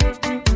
Thank you.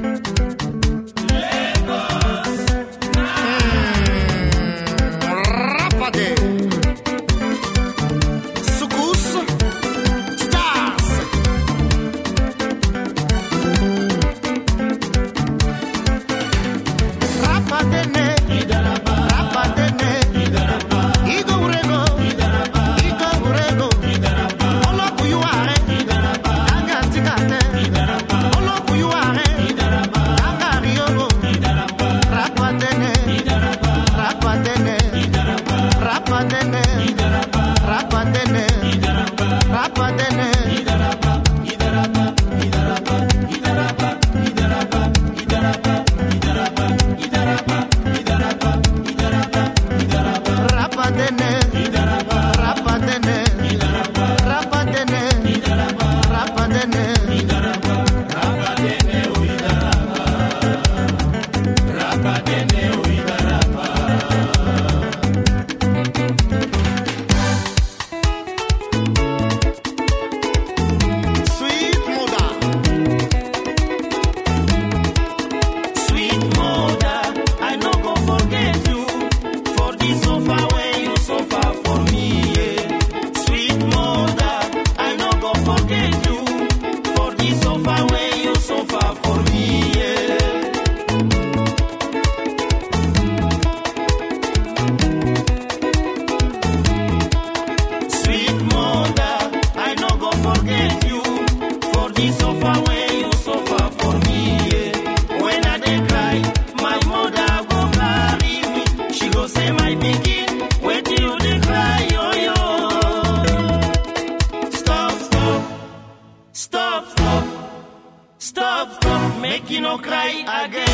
I again.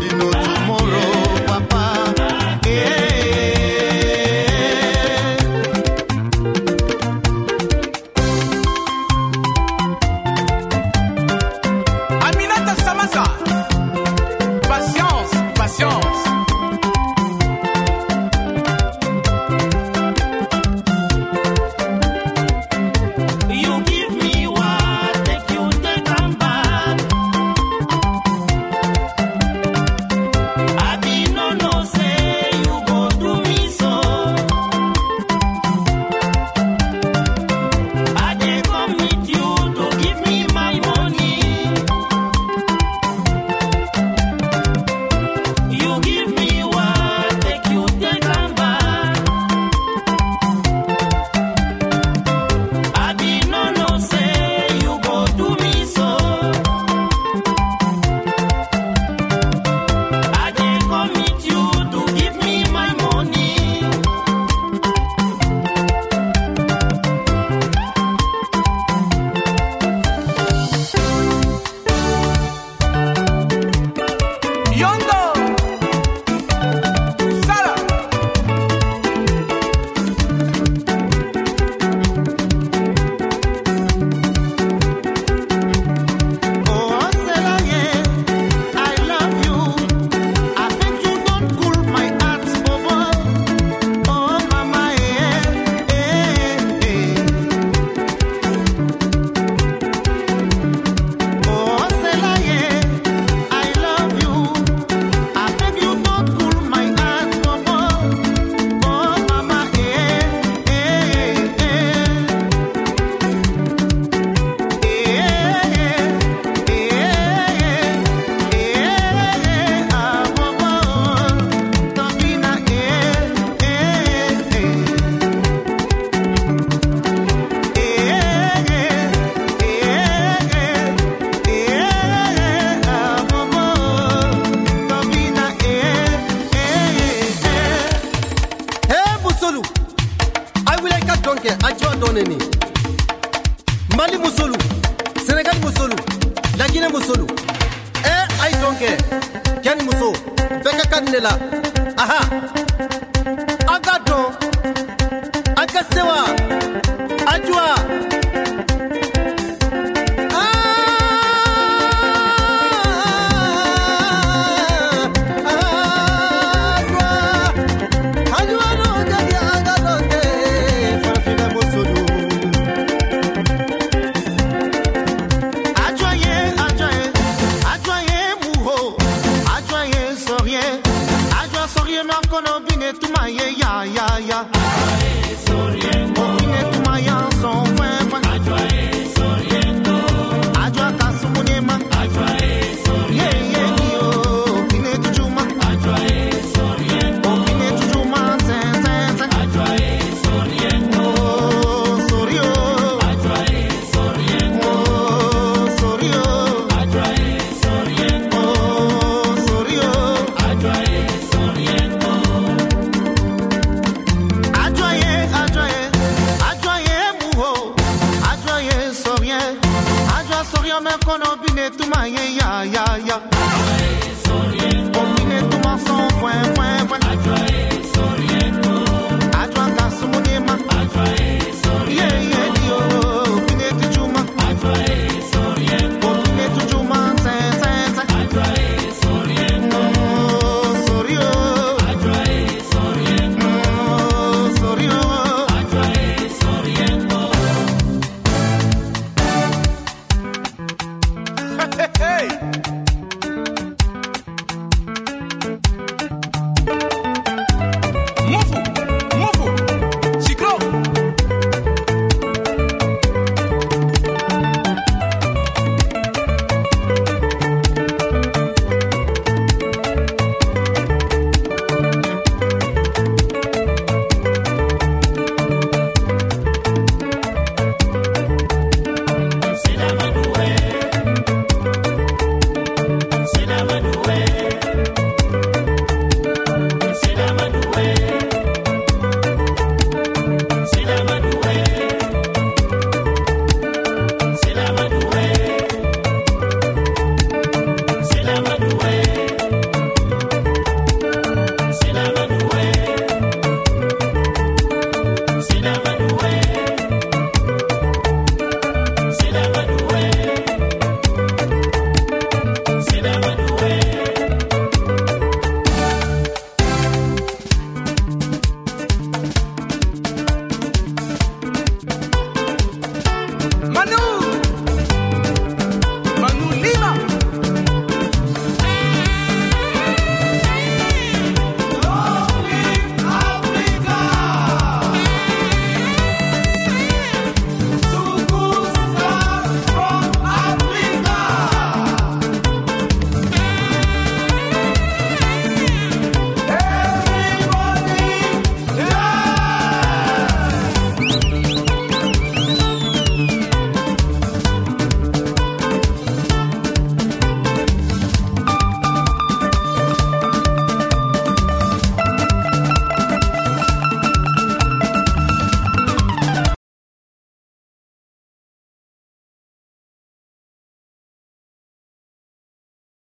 nobody knows. cɛ ni muso bɛɛ ka ka nin de la aha an ka dɔn an ka se wa fue